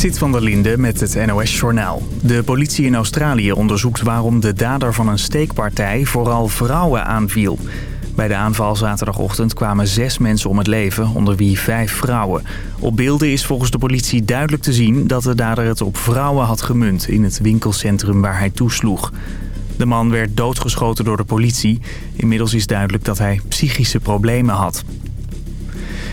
Zit van der Linde met het NOS-journaal. De politie in Australië onderzoekt waarom de dader van een steekpartij vooral vrouwen aanviel. Bij de aanval zaterdagochtend kwamen zes mensen om het leven, onder wie vijf vrouwen. Op beelden is volgens de politie duidelijk te zien dat de dader het op vrouwen had gemunt... in het winkelcentrum waar hij toesloeg. De man werd doodgeschoten door de politie. Inmiddels is duidelijk dat hij psychische problemen had.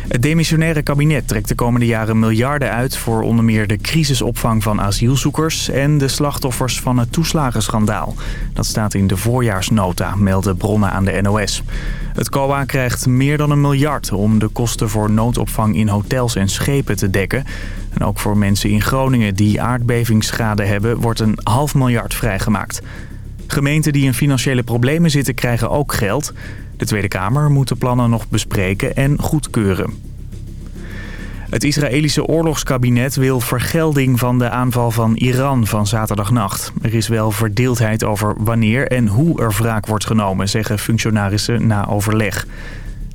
Het demissionaire kabinet trekt de komende jaren miljarden uit... voor onder meer de crisisopvang van asielzoekers... en de slachtoffers van het toeslagenschandaal. Dat staat in de voorjaarsnota, melden bronnen aan de NOS. Het COA krijgt meer dan een miljard... om de kosten voor noodopvang in hotels en schepen te dekken. En ook voor mensen in Groningen die aardbevingsschade hebben... wordt een half miljard vrijgemaakt. Gemeenten die in financiële problemen zitten krijgen ook geld... De Tweede Kamer moet de plannen nog bespreken en goedkeuren. Het Israëlische oorlogskabinet wil vergelding van de aanval van Iran van zaterdagnacht. Er is wel verdeeldheid over wanneer en hoe er wraak wordt genomen, zeggen functionarissen na overleg.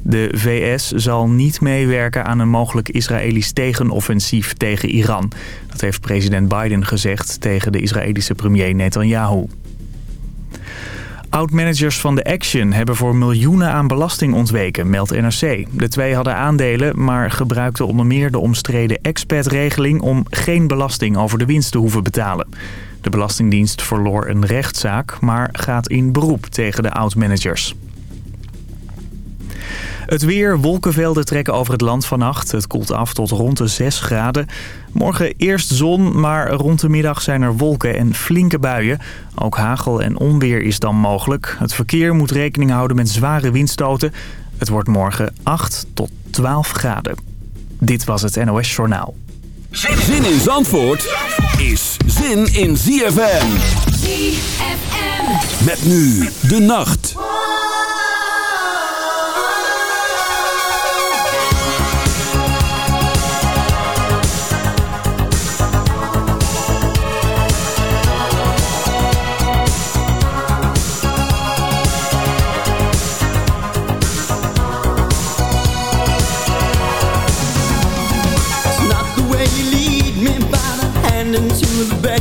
De VS zal niet meewerken aan een mogelijk Israëlisch tegenoffensief tegen Iran. Dat heeft president Biden gezegd tegen de Israëlische premier Netanyahu. Oud-managers van de Action hebben voor miljoenen aan belasting ontweken, meldt NRC. De twee hadden aandelen, maar gebruikten onder meer de omstreden expertregeling... om geen belasting over de winst te hoeven betalen. De Belastingdienst verloor een rechtszaak, maar gaat in beroep tegen de oud-managers. Het weer, wolkenvelden trekken over het land vannacht. Het koelt af tot rond de 6 graden. Morgen eerst zon, maar rond de middag zijn er wolken en flinke buien. Ook hagel en onweer is dan mogelijk. Het verkeer moet rekening houden met zware windstoten. Het wordt morgen 8 tot 12 graden. Dit was het NOS Journaal. Zin in Zandvoort is zin in ZFM. ZFM. Met nu de nacht.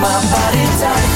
my body tight.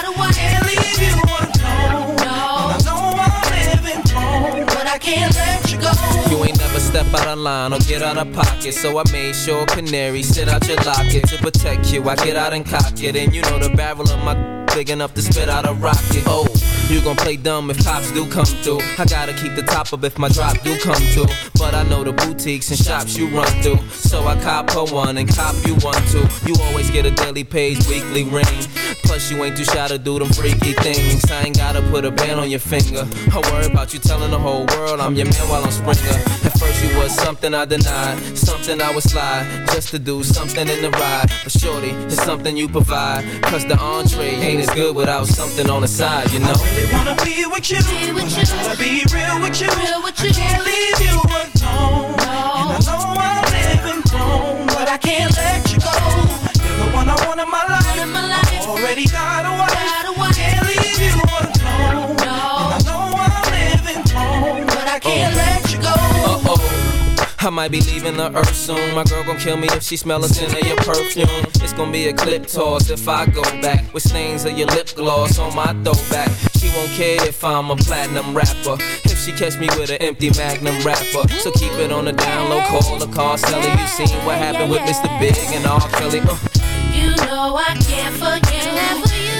Step out of line or get out of pocket. So I made sure canary sit out your locket to protect you. I get out and cock it, and you know the barrel of my big enough to spit out a rocket. Oh, you gon' play dumb if cops do come through. I gotta keep the top up if my drop do come through. But I know the boutiques and shops you run through. So I cop her one and cop you one too. You always get a daily page, weekly ring. Plus you ain't too shy to do them freaky things. I ain't gotta put a band on your finger. I worry about you telling the whole world I'm your man while I'm Springer. At first you was something I denied, something I would slide just to do something in the ride. But shorty, it's something you provide. Cause the entree ain't as good without something on the side, you know. I really wanna be with you. Be with you. Gotta be real with you. Real with you. I can't leave you alone. And I know I'm living wrong, but I can't let you go. You're the one I want in my life. In my life. Already got a wife. Got a wife. Can't leave you alone. No. And I know I'm living wrong, but I can't let you go. Uh oh. I might be leaving the earth soon. My girl gon' kill me if she smell a scent of your perfume. It's gon' be a clip toss if I go back with stains of your lip gloss on my throwback. She won't care if I'm a platinum rapper. If she catch me with an empty magnum rapper. So keep it on the down low, call the car seller. You seen what happened with Mr. Big and R. Kelly. Uh. You know I care for you.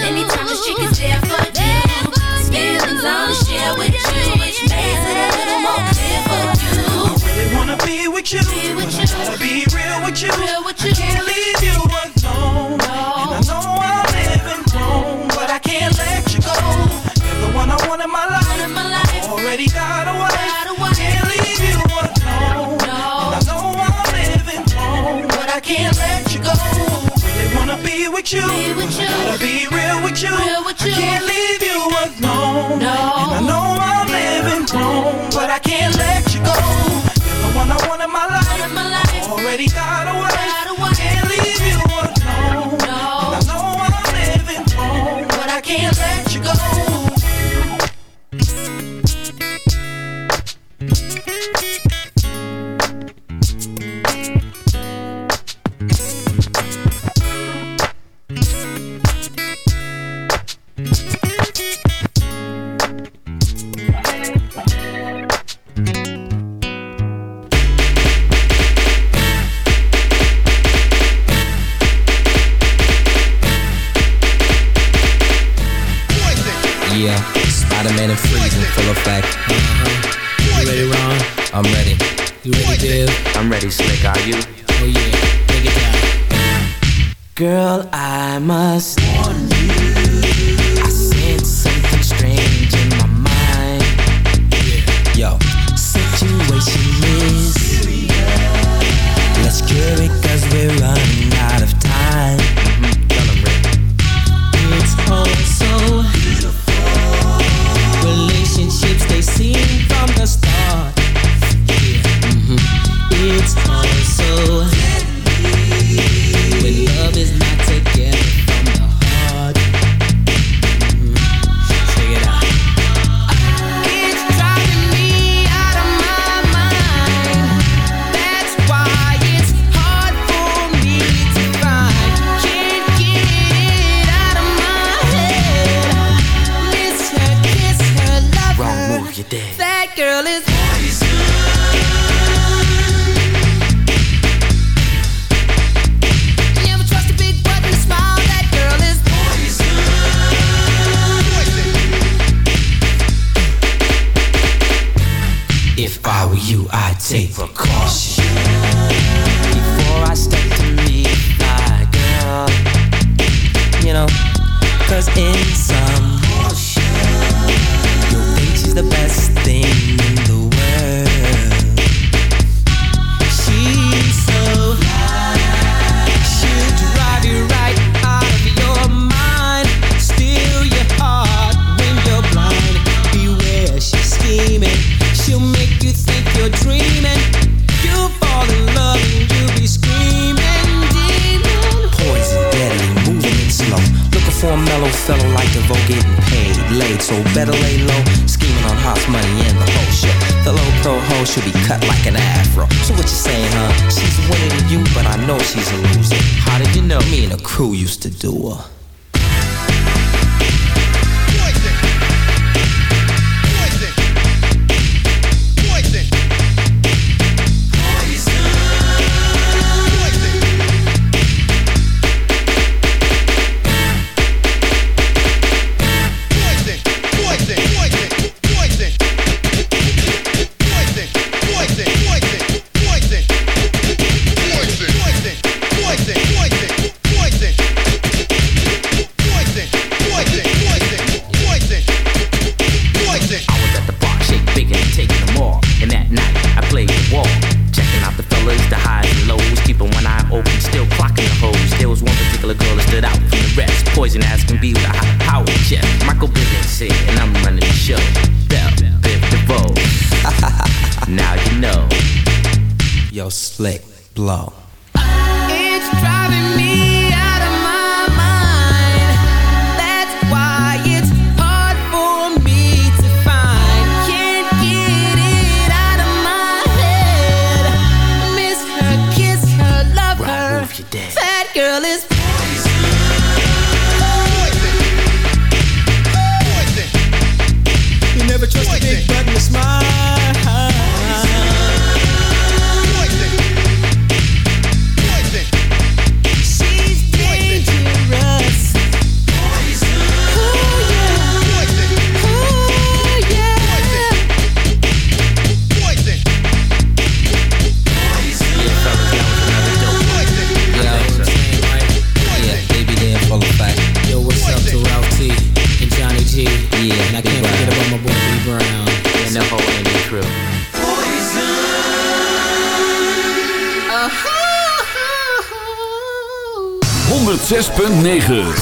Anytime the chick is there for you. Feelings I wanna share with you, which makes it a little more clear for you. I really wanna be with you. Be with you. Gotta be real with you. Real with I you. can't leave you alone. With you. Be with you. Gotta be real with you. Real with you. I can't leave crew 9.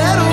little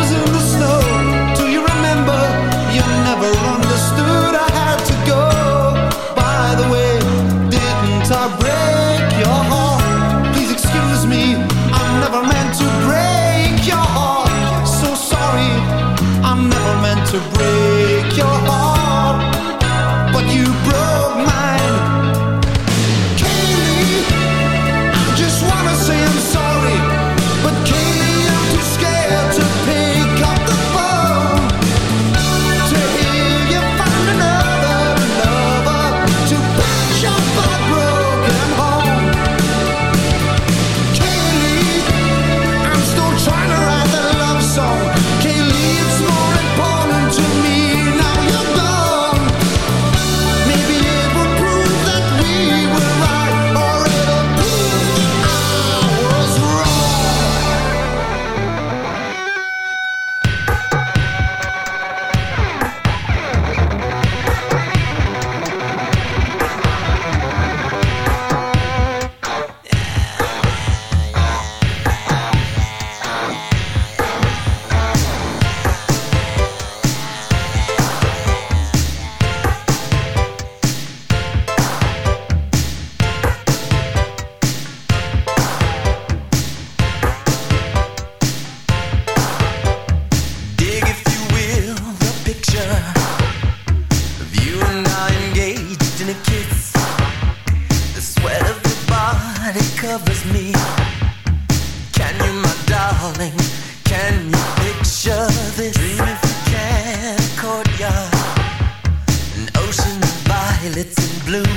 blue.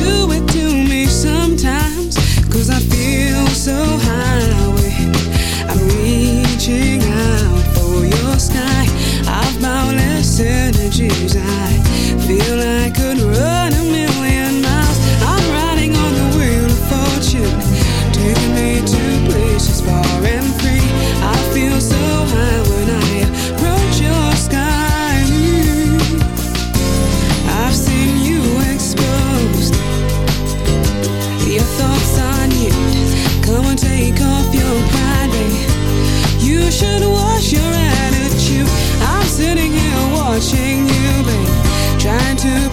I feel like